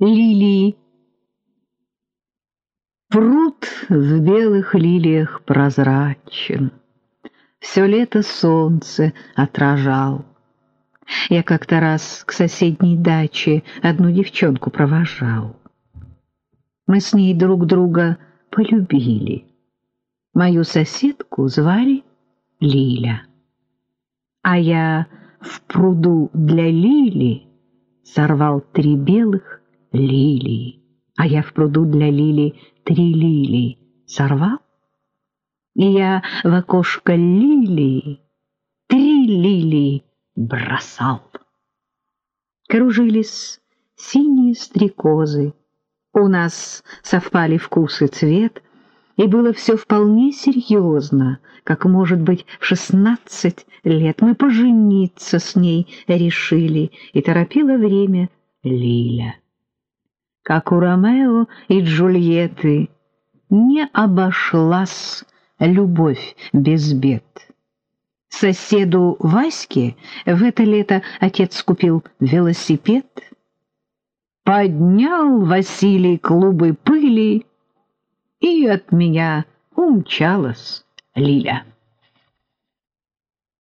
Лилии. Пруд в белых лилиях прозрачен, Все лето солнце отражал. Я как-то раз к соседней даче Одну девчонку провожал. Мы с ней друг друга полюбили. Мою соседку звали Лиля. А я в пруду для Лили Сорвал три белых лилии, а я в пруду для лилий три лилии сорвал, и я в окошко лилии три лилии бросал. Кружились синие стрекозы, у нас совпали вкус и цвет, и было все вполне серьезно, как, может быть, в шестнадцать лет. Мы пожениться с ней решили, и торопило время Лиля как у Ромео и Джульетты, не обошлась любовь без бед. Соседу Ваське в это лето отец купил велосипед. Поднял Василий клубы пыли, и от меня умчалась Лиля.